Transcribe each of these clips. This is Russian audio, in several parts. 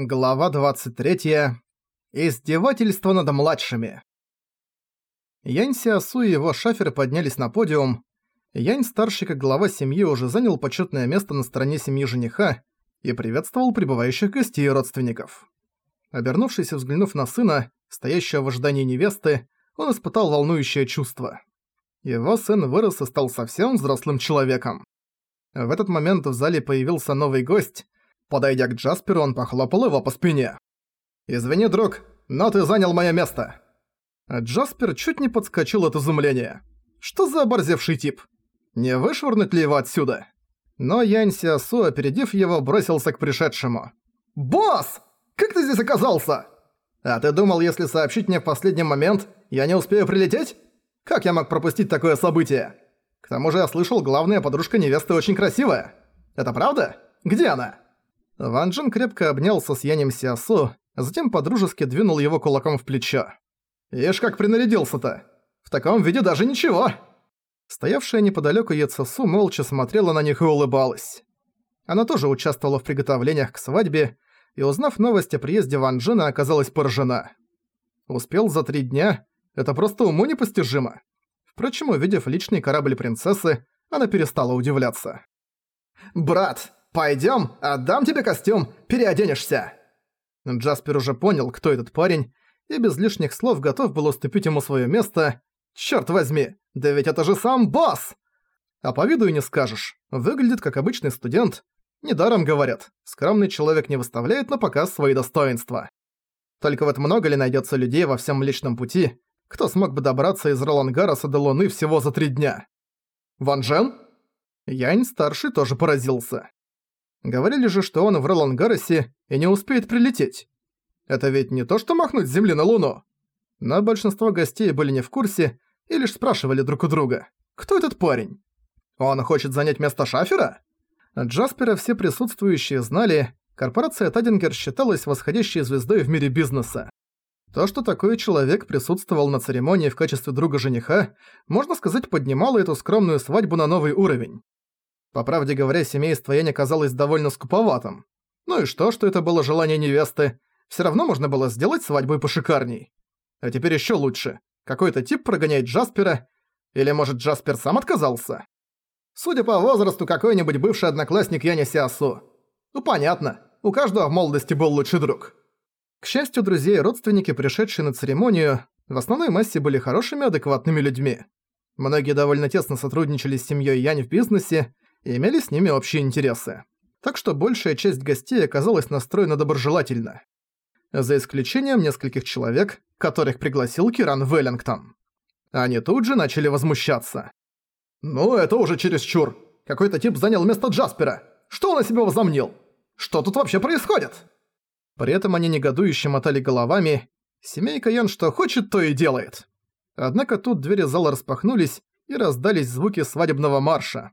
Глава 23. Издевательство над младшими. Янь Сиасу и его шафер поднялись на подиум. Янь, старший как глава семьи, уже занял почетное место на стороне семьи жениха и приветствовал прибывающих гостей и родственников. Обернувшись и взглянув на сына, стоящего в ожидании невесты, он испытал волнующее чувство. Его сын вырос и стал совсем взрослым человеком. В этот момент в зале появился новый гость – Подойдя к Джасперу, он похлопал его по спине. «Извини, друг, но ты занял мое место». Джаспер чуть не подскочил от изумления. «Что за оборзевший тип? Не вышвырнуть ли его отсюда?» Но Янь Сиасу, опередив его, бросился к пришедшему. «Босс! Как ты здесь оказался?» «А ты думал, если сообщить мне в последний момент, я не успею прилететь? Как я мог пропустить такое событие? К тому же я слышал, главная подружка невесты очень красивая. Это правда? Где она?» Ван Джен крепко обнялся с Янем Сиасу, затем подружески двинул его кулаком в плечо. «Ишь, как принарядился-то! В таком виде даже ничего!» Стоявшая неподалёку Яцесу молча смотрела на них и улыбалась. Она тоже участвовала в приготовлениях к свадьбе, и узнав новость о приезде Ван Джена, оказалась поражена. Успел за три дня? Это просто уму непостижимо. Впрочем, увидев личный корабль принцессы, она перестала удивляться. «Брат, Пойдём, отдам тебе костюм, переоденешься!» Джаспер уже понял, кто этот парень, и без лишних слов готов был уступить ему своё место. Чёрт возьми, да ведь это же сам босс! А по виду и не скажешь. Выглядит как обычный студент. Недаром говорят, скромный человек не выставляет на показ свои достоинства. Только вот много ли найдётся людей во всем Млечном Пути, кто смог бы добраться из Ролангараса до Луны всего за три дня? Ван Джен? Янь-старший тоже поразился. Говорили же, что он в Ролангаросе и не успеет прилететь. Это ведь не то, что махнуть с Земли на Луну. Но большинство гостей были не в курсе и лишь спрашивали друг у друга, кто этот парень? Он хочет занять место Шафера? Джаспера все присутствующие знали, корпорация Тадингер считалась восходящей звездой в мире бизнеса. То, что такой человек присутствовал на церемонии в качестве друга жениха, можно сказать, поднимало эту скромную свадьбу на новый уровень. По правде говоря, семейство Яни казалось довольно скуповатым. Ну и что, что это было желание невесты? Все равно можно было сделать свадьбу и пошикарней. А теперь еще лучше. Какой-то тип прогоняет Джаспера. Или, может, Джаспер сам отказался? Судя по возрасту, какой-нибудь бывший одноклассник Яни Сиасу. Ну понятно, у каждого в молодости был лучший друг. К счастью, друзья и родственники, пришедшие на церемонию, в основной массе были хорошими адекватными людьми. Многие довольно тесно сотрудничали с семьей Янь в бизнесе, имели с ними общие интересы. Так что большая часть гостей оказалась настроена доброжелательно. За исключением нескольких человек, которых пригласил Киран Веллингтон. Они тут же начали возмущаться. «Ну, это уже чересчур. Какой-то тип занял место Джаспера. Что он о себе возомнил? Что тут вообще происходит?» При этом они негодующе мотали головами. Семейка Ян что хочет, то и делает. Однако тут двери зала распахнулись, и раздались звуки свадебного марша.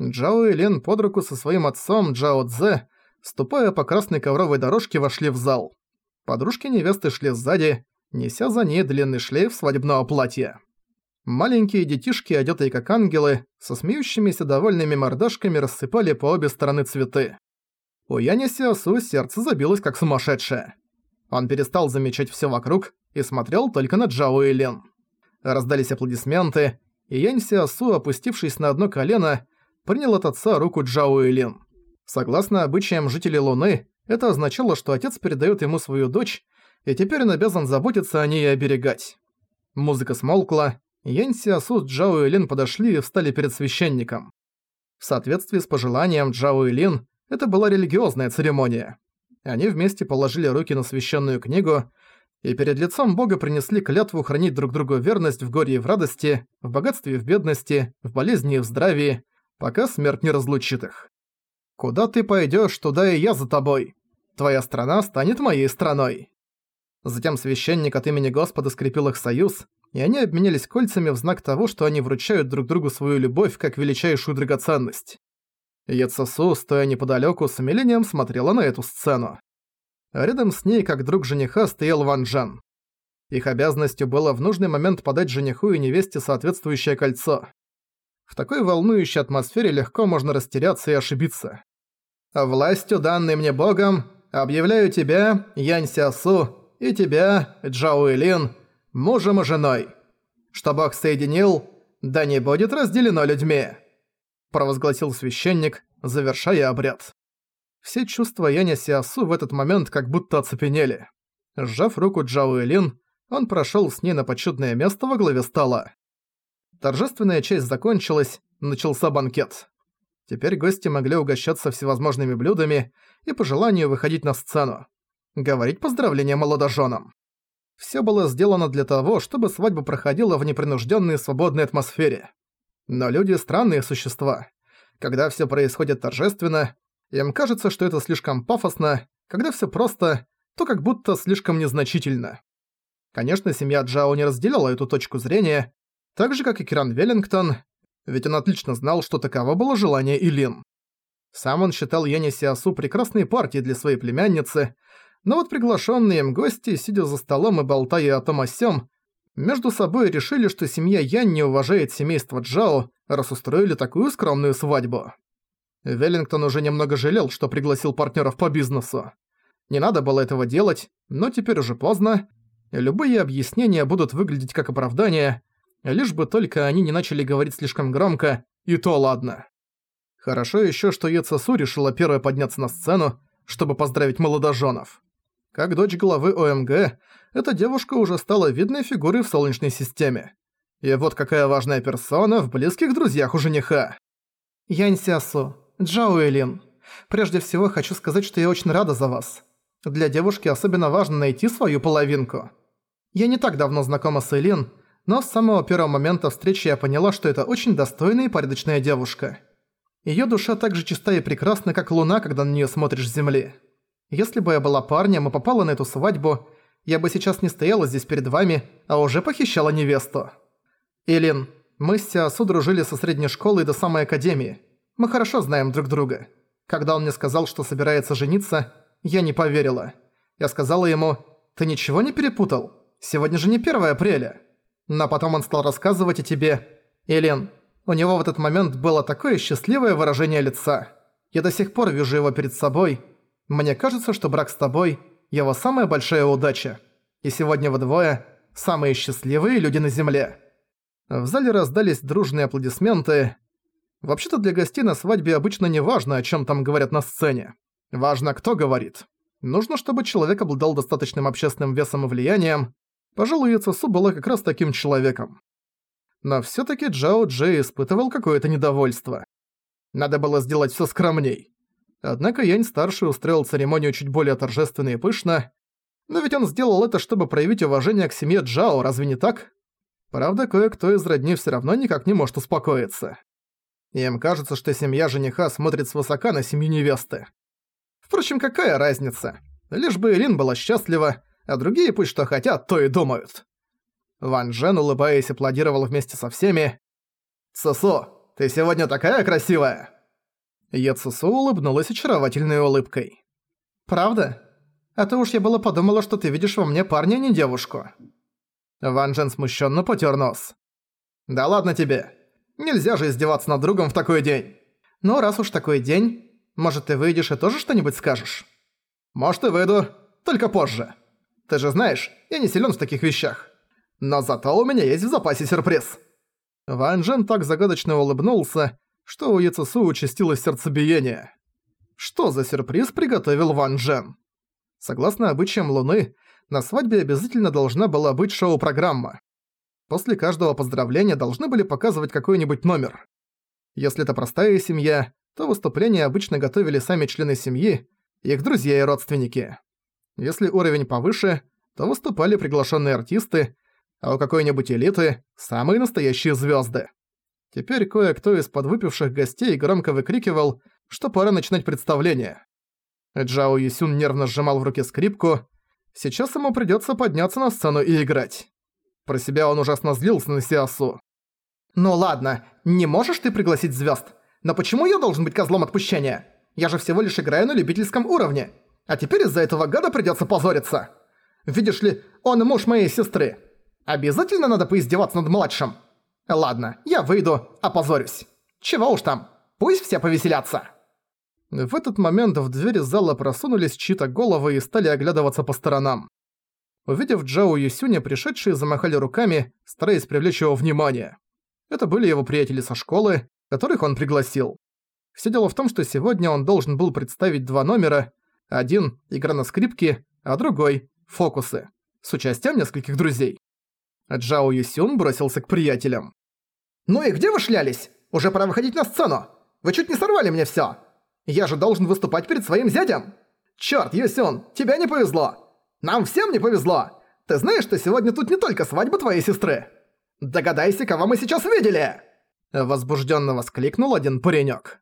Джао и Лен под руку со своим отцом Джао Цзэ, ступая по красной ковровой дорожке, вошли в зал. Подружки невесты шли сзади, неся за ней длинный шлейф свадебного платья. Маленькие детишки, одетые как ангелы, со смеющимися довольными мордашками рассыпали по обе стороны цветы. У Яни Сиасу сердце забилось как сумасшедшее. Он перестал замечать все вокруг и смотрел только на Джао и Лен. Раздались аплодисменты, и Янь Сиасу, опустившись на одно колено, принял от отца руку Джао Илин. Согласно обычаям жителей Луны, это означало, что отец передает ему свою дочь, и теперь он обязан заботиться о ней и оберегать. Музыка смолкла, Янь Сиасу с Джао Илин подошли и встали перед священником. В соответствии с пожеланием Джао Илин, это была религиозная церемония. Они вместе положили руки на священную книгу и перед лицом Бога принесли клятву хранить друг другу верность в горе и в радости, в богатстве и в бедности, в болезни и в здравии, пока смерть не разлучит их. Куда ты пойдёшь, туда и я за тобой. Твоя страна станет моей страной. Затем священник от имени Господа скрепил их союз, и они обменялись кольцами в знак того, что они вручают друг другу свою любовь как величайшую драгоценность. Яцесу, стоя неподалёку, с умилением смотрела на эту сцену. рядом с ней, как друг жениха, стоял Ван Джен. Их обязанностью было в нужный момент подать жениху и невесте соответствующее кольцо. В такой волнующей атмосфере легко можно растеряться и ошибиться. «Властью, данной мне Богом, объявляю тебя, Янь Сясу, и тебя, Джао Илин, мужем и женой. Что Бог соединил, да не будет разделено людьми», – провозгласил священник, завершая обряд. Все чувства Яня Сиасу в этот момент как будто оцепенели. Сжав руку Джао Илин, он прошел с ней на почетное место во главе стола. Торжественная часть закончилась, начался банкет. Теперь гости могли угощаться всевозможными блюдами и по желанию выходить на сцену. Говорить поздравления молодоженам. Всё было сделано для того, чтобы свадьба проходила в непринужденной свободной атмосфере. Но люди – странные существа. Когда всё происходит торжественно, им кажется, что это слишком пафосно, когда всё просто, то как будто слишком незначительно. Конечно, семья Джао не разделяла эту точку зрения, так же, как и Киран Веллингтон, ведь он отлично знал, что таково было желание Илин. Сам он считал Яни Сиасу прекрасной партией для своей племянницы, но вот приглашенные им гости, сидя за столом и болтая о том о сём, между собой решили, что семья Ян не уважает семейство Джао, раз устроили такую скромную свадьбу. Веллингтон уже немного жалел, что пригласил партнеров по бизнесу. Не надо было этого делать, но теперь уже поздно. Любые объяснения будут выглядеть как оправдание, лишь бы только они не начали говорить слишком громко, и то ладно. Хорошо еще, что Ецесу решила первой подняться на сцену, чтобы поздравить молодоженов. Как дочь главы ОМГ, эта девушка уже стала видной фигурой в Солнечной системе. И вот какая важная персона в близких друзьях у жениха. Янь Сясу, Джао прежде всего хочу сказать, что я очень рада за вас. Для девушки особенно важно найти свою половинку. Я не так давно знакома с Элин, но с самого первого момента встречи я поняла, что это очень достойная и порядочная девушка. Её душа так же чиста и прекрасна, как луна, когда на неё смотришь с земли. Если бы я была парнем и попала на эту свадьбу, я бы сейчас не стояла здесь перед вами, а уже похищала невесту. Элин, мы с Сиасу дружили со средней школы до самой академии. Мы хорошо знаем друг друга. Когда он мне сказал, что собирается жениться, я не поверила. Я сказала ему, «Ты ничего не перепутал? Сегодня же не 1 апреля». Но потом он стал рассказывать о тебе. Элен, у него в этот момент было такое счастливое выражение лица. Я до сих пор вижу его перед собой. Мне кажется, что брак с тобой – его самая большая удача. И сегодня вы двое – самые счастливые люди на земле». В зале раздались дружные аплодисменты. Вообще-то для гостей на свадьбе обычно не важно, о чем там говорят на сцене. Важно, кто говорит. Нужно, чтобы человек обладал достаточным общественным весом и влиянием, Пожалуй, Яцесу была как раз таким человеком. Но всё-таки Джао Джей испытывал какое-то недовольство. Надо было сделать всё скромней. Однако Янь-старший устроил церемонию чуть более торжественно и пышно, но ведь он сделал это, чтобы проявить уважение к семье Джао, разве не так? Правда, кое-кто из родни всё равно никак не может успокоиться. Им кажется, что семья жениха смотрит свысока на семью невесты. Впрочем, какая разница? Лишь бы Ирин была счастлива, а другие пусть что хотят, то и думают. Ван Джен, улыбаясь, аплодировал вместе со всеми. «Цусу, ты сегодня такая красивая!» Е Цусу улыбнулась очаровательной улыбкой. «Правда? А то уж я было подумала, что ты видишь во мне парня, а не девушку». Ван Джен смущенно потер нос. «Да ладно тебе. Нельзя же издеваться над другом в такой день. Ну, раз уж такой день, может, ты выйдешь и тоже что-нибудь скажешь?» «Может, и выйду, только позже». Ты же знаешь, я не силен в таких вещах. Но зато у меня есть в запасе сюрприз». Ван Джен так загадочно улыбнулся, что у Яцесу участилось сердцебиение. Что за сюрприз приготовил Ван Джен? Согласно обычаям Луны, на свадьбе обязательно должна была быть шоу-программа. После каждого поздравления должны были показывать какой-нибудь номер. Если это простая семья, то выступления обычно готовили сами члены семьи, их друзья и родственники. Если уровень повыше, то выступали приглашенные артисты, а у какой-нибудь элиты – самые настоящие звезды. Теперь кое-кто из подвыпивших гостей громко выкрикивал, что пора начинать представление. Джао Юсюн нервно сжимал в руке скрипку. Сейчас ему придется подняться на сцену и играть. Про себя он ужасно злился на Сиасу. «Ну ладно, не можешь ты пригласить звезд? Но почему я должен быть козлом отпущения? Я же всего лишь играю на любительском уровне. А теперь из-за этого гада придётся позориться. Видишь ли, он муж моей сестры. Обязательно надо поиздеваться над младшим? Ладно, я выйду, опозорюсь. Чего уж там, пусть все повеселятся. В этот момент в дверь зала просунулись чьи-то головы и стали оглядываться по сторонам. Увидев Джао Юсюня, пришедшие замахали руками, стараясь привлечь его внимание. Это были его приятели со школы, которых он пригласил. Все дело в том, что сегодня он должен был представить два номера. Один – игра на скрипке, а другой – фокусы. С участием нескольких друзей. Джао Юсюн бросился к приятелям. «Ну и где вы шлялись? Уже пора выходить на сцену! Вы чуть не сорвали мне всё! Я же должен выступать перед своим зятем! Чёрт, Юсюн, тебе не повезло! Нам всем не повезло! Ты знаешь, что сегодня тут не только свадьба твоей сестры? Догадайся, кого мы сейчас видели!» Возбуждённо воскликнул один паренёк.